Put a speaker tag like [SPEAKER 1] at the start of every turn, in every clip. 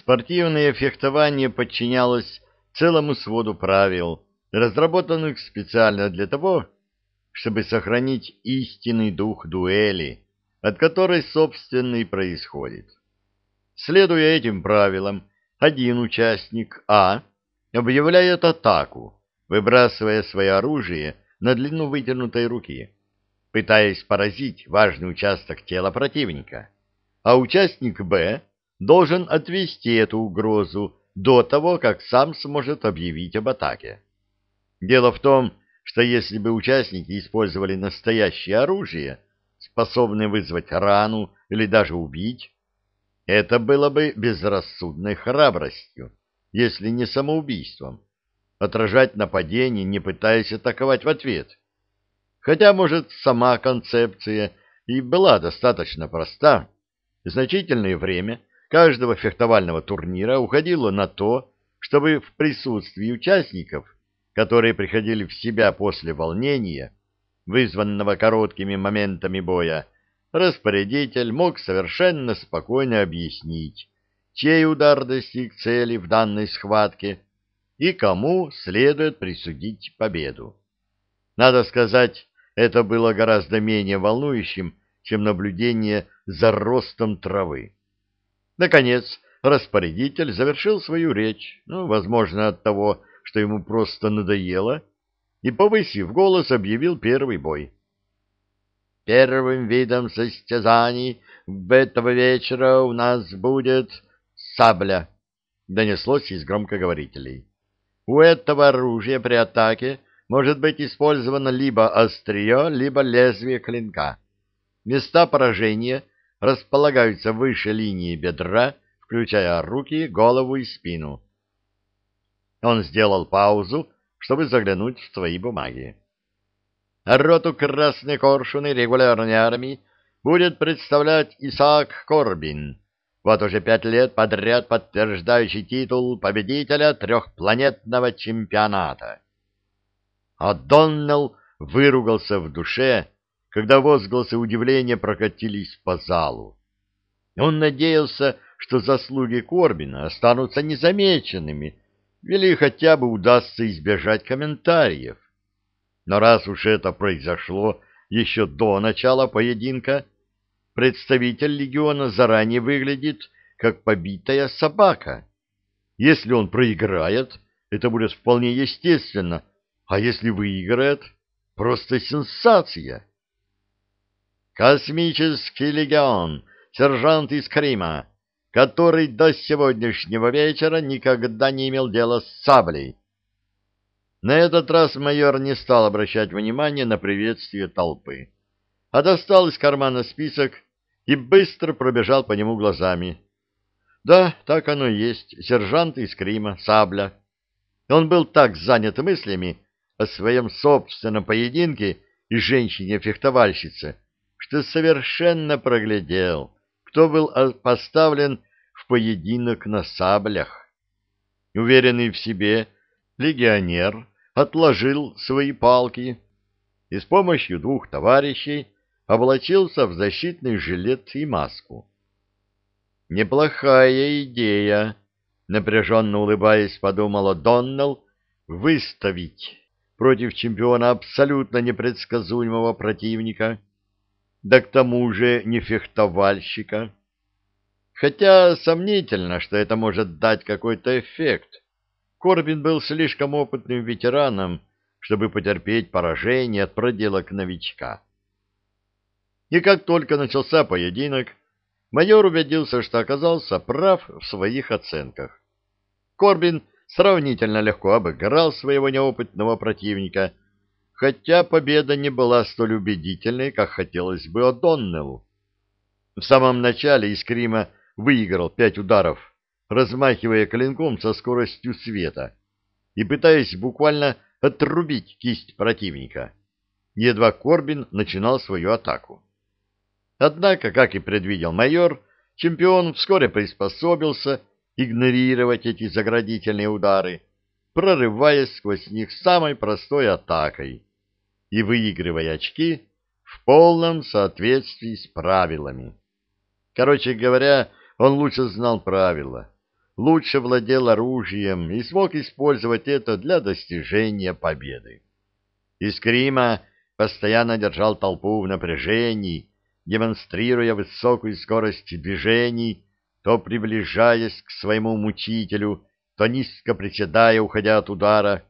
[SPEAKER 1] Спортивное фехтование подчинялось целому своду правил, разработанных специально для того, чтобы сохранить истинный дух дуэли, от которой, собственно, и происходит. Следуя этим правилам, один участник А объявляет атаку, выбрасывая свое оружие на длину вытянутой руки, пытаясь поразить важный участок тела противника, а участник Б должен отвести эту угрозу до того, как сам сможет объявить об атаке. Дело в том, что если бы участники использовали настоящее оружие, способное вызвать рану или даже убить, это было бы безрассудной храбростью, если не самоубийством, отражать нападение, не пытаясь атаковать в ответ. Хотя, может, сама концепция и была достаточно проста, значительное время каждого фехтовального турнира уходило на то, чтобы в присутствии участников, которые приходили в себя после волнения, вызванного короткими моментами боя, распорядитель мог совершенно спокойно объяснить, чей удар достиг цели в данной схватке и кому следует присудить победу. Надо сказать, это было гораздо менее волнующим, чем наблюдение за ростом травы. Наконец, распорядитель завершил свою речь, ну, возможно, от того, что ему просто надоело, и, повысив голос, объявил первый бой. Первым видом состязаний в этого вечера у нас будет сабля, донеслось из громкоговорителей. У этого оружия при атаке может быть использовано либо острие, либо лезвие клинка. Места поражения располагаются выше линии бедра, включая руки, голову и спину. Он сделал паузу, чтобы заглянуть в свои бумаги. Роту Красной Коршуны регулярной армии будет представлять Исаак Корбин, вот уже пять лет подряд подтверждающий титул победителя трехпланетного чемпионата. А Доннелл выругался в душе, когда возгласы удивления прокатились по залу. Он надеялся, что заслуги Корбина останутся незамеченными, или хотя бы удастся избежать комментариев. Но раз уж это произошло еще до начала поединка, представитель легиона заранее выглядит как побитая собака. Если он проиграет, это будет вполне естественно, а если выиграет, просто сенсация. Космический легион, сержант из Крима, который до сегодняшнего вечера никогда не имел дела с саблей. На этот раз майор не стал обращать внимания на приветствие толпы, а достал из кармана список и быстро пробежал по нему глазами. Да, так оно и есть, сержант из Крима, сабля. Он был так занят мыслями о своем собственном поединке и женщине-фехтовальщице, что совершенно проглядел, кто был поставлен в поединок на саблях. Уверенный в себе, легионер отложил свои палки и с помощью двух товарищей облачился в защитный жилет и маску. «Неплохая идея», — напряженно улыбаясь, подумала Доннелл, — «выставить против чемпиона абсолютно непредсказуемого противника» да к тому же не фехтовальщика. Хотя сомнительно, что это может дать какой-то эффект. Корбин был слишком опытным ветераном, чтобы потерпеть поражение от проделок новичка. И как только начался поединок, майор убедился, что оказался прав в своих оценках. Корбин сравнительно легко обыграл своего неопытного противника хотя победа не была столь убедительной, как хотелось бы О'Доннеллу. В самом начале Искрима выиграл пять ударов, размахивая клинком со скоростью света и пытаясь буквально отрубить кисть противника. Едва Корбин начинал свою атаку. Однако, как и предвидел майор, чемпион вскоре приспособился игнорировать эти заградительные удары, прорываясь сквозь них самой простой атакой и выигрывая очки в полном соответствии с правилами. Короче говоря, он лучше знал правила, лучше владел оружием и смог использовать это для достижения победы. Искрима постоянно держал толпу в напряжении, демонстрируя высокую скорость движений, то приближаясь к своему мучителю, то низко приседая, уходя от удара,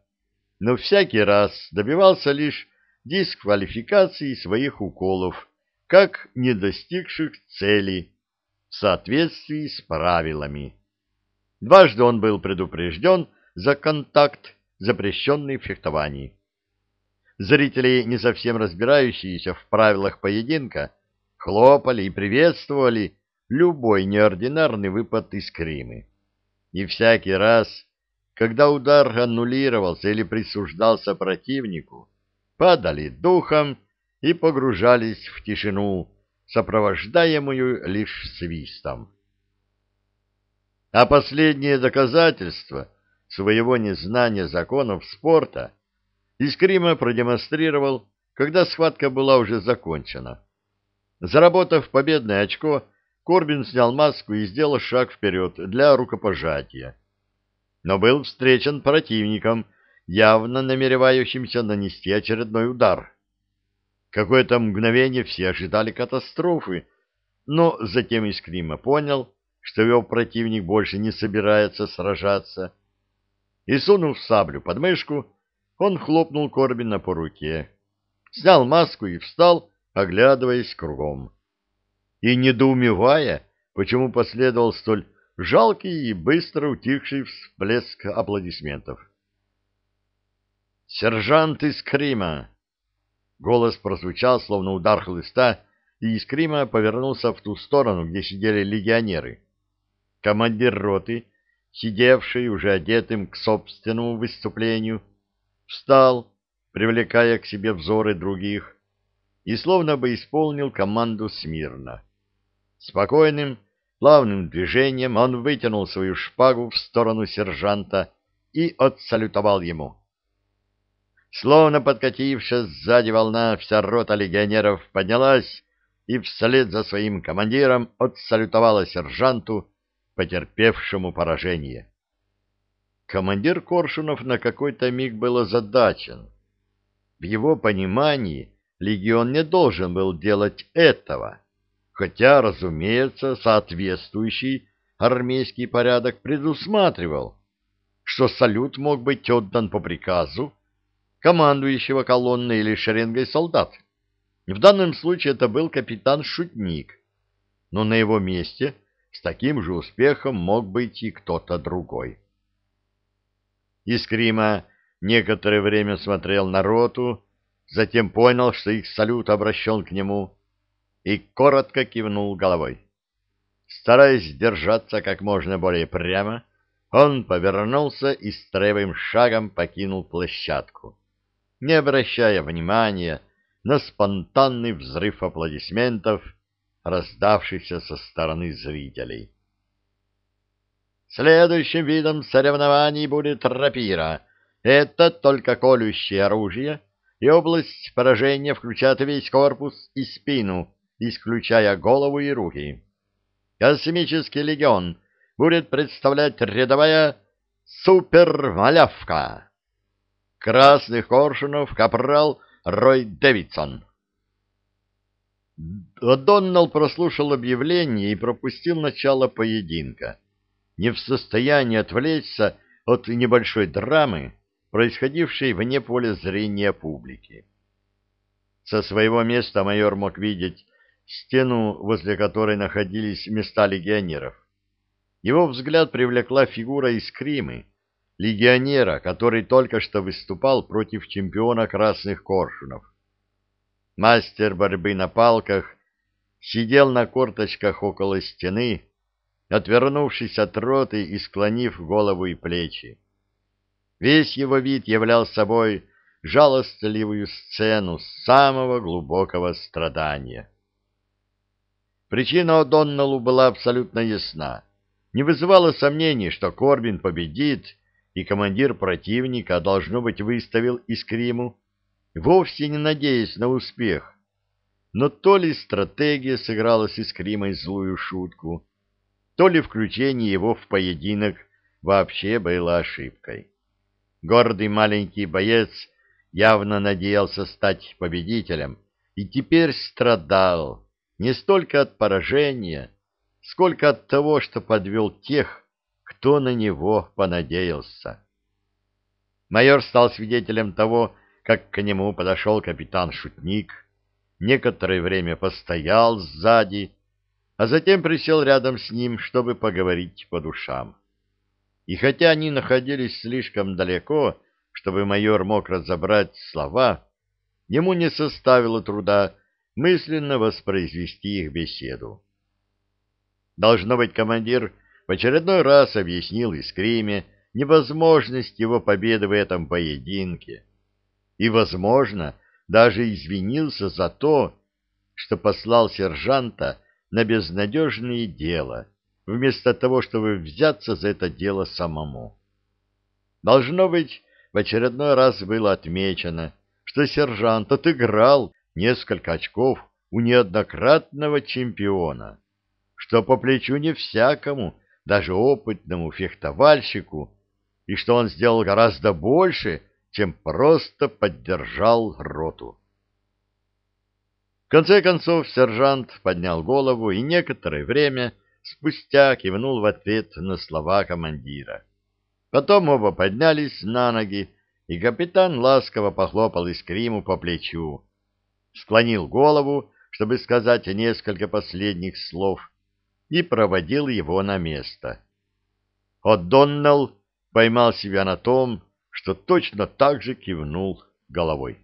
[SPEAKER 1] но всякий раз добивался лишь дисквалификации своих уколов, как не достигших цели в соответствии с правилами. Дважды он был предупрежден за контакт, запрещенный в фехтовании. Зрители, не совсем разбирающиеся в правилах поединка, хлопали и приветствовали любой неординарный выпад из Кримы. И всякий раз, когда удар аннулировался или присуждался противнику, падали духом и погружались в тишину, сопровождаемую лишь свистом. А последнее доказательство своего незнания законов спорта Искрима продемонстрировал, когда схватка была уже закончена. Заработав победное очко, Корбин снял маску и сделал шаг вперед для рукопожатия. Но был встречен противником, явно намеревающимся нанести очередной удар. Какое-то мгновение все ожидали катастрофы, но затем Искрима понял, что его противник больше не собирается сражаться, и, сунув саблю под мышку, он хлопнул Корбина по руке, снял маску и встал, оглядываясь кругом. И недоумевая, почему последовал столь жалкий и быстро утихший всплеск аплодисментов. «Сержант из Крима!» Голос прозвучал, словно удар хлыста, и из Крима повернулся в ту сторону, где сидели легионеры. Командир роты, сидевший уже одетым к собственному выступлению, встал, привлекая к себе взоры других, и словно бы исполнил команду смирно. Спокойным, плавным движением он вытянул свою шпагу в сторону сержанта и отсалютовал ему. Словно подкатившая сзади волна, вся рота легионеров поднялась и вслед за своим командиром отсалютовала сержанту, потерпевшему поражение. Командир Коршунов на какой-то миг был озадачен. В его понимании легион не должен был делать этого, хотя, разумеется, соответствующий армейский порядок предусматривал, что салют мог быть отдан по приказу командующего колонной или шеренгой солдат. В данном случае это был капитан-шутник, но на его месте с таким же успехом мог быть и кто-то другой. Искрима некоторое время смотрел на роту, затем понял, что их салют обращен к нему, и коротко кивнул головой. Стараясь держаться как можно более прямо, он повернулся и строевым шагом покинул площадку не обращая внимания на спонтанный взрыв аплодисментов, раздавшийся со стороны зрителей. Следующим видом соревнований будет рапира. Это только колющее оружие, и область поражения включает весь корпус и спину, исключая голову и руки. Космический легион будет представлять рядовая супермалявка красных коршунов капрал Рой Дэвидсон. Доннелл прослушал объявление и пропустил начало поединка, не в состоянии отвлечься от небольшой драмы, происходившей вне поля зрения публики. Со своего места майор мог видеть стену, возле которой находились места легионеров. Его взгляд привлекла фигура из Кримы, легионера, который только что выступал против чемпиона красных коршунов. Мастер борьбы на палках сидел на корточках около стены, отвернувшись от роты и склонив голову и плечи. Весь его вид являл собой жалостливую сцену самого глубокого страдания. Причина О'Доннеллу была абсолютно ясна. Не вызывало сомнений, что Корбин победит и командир противника, должно быть, выставил Искриму, вовсе не надеясь на успех. Но то ли стратегия сыграла с Искримой злую шутку, то ли включение его в поединок вообще было ошибкой. Гордый маленький боец явно надеялся стать победителем и теперь страдал не столько от поражения, сколько от того, что подвел тех, кто на него понадеялся. Майор стал свидетелем того, как к нему подошел капитан-шутник, некоторое время постоял сзади, а затем присел рядом с ним, чтобы поговорить по душам. И хотя они находились слишком далеко, чтобы майор мог разобрать слова, ему не составило труда мысленно воспроизвести их беседу. Должно быть, командир в очередной раз объяснил Искриме невозможность его победы в этом поединке. И, возможно, даже извинился за то, что послал сержанта на безнадежное дело, вместо того, чтобы взяться за это дело самому. Должно быть, в очередной раз было отмечено, что сержант отыграл несколько очков у неоднократного чемпиона, что по плечу не всякому, даже опытному фехтовальщику, и что он сделал гораздо больше, чем просто поддержал роту. В конце концов сержант поднял голову и некоторое время спустя кивнул в ответ на слова командира. Потом оба поднялись на ноги, и капитан ласково похлопал Искриму по плечу, склонил голову, чтобы сказать несколько последних слов, и проводил его на место. О'Доннелл поймал себя на том, что точно так же кивнул головой.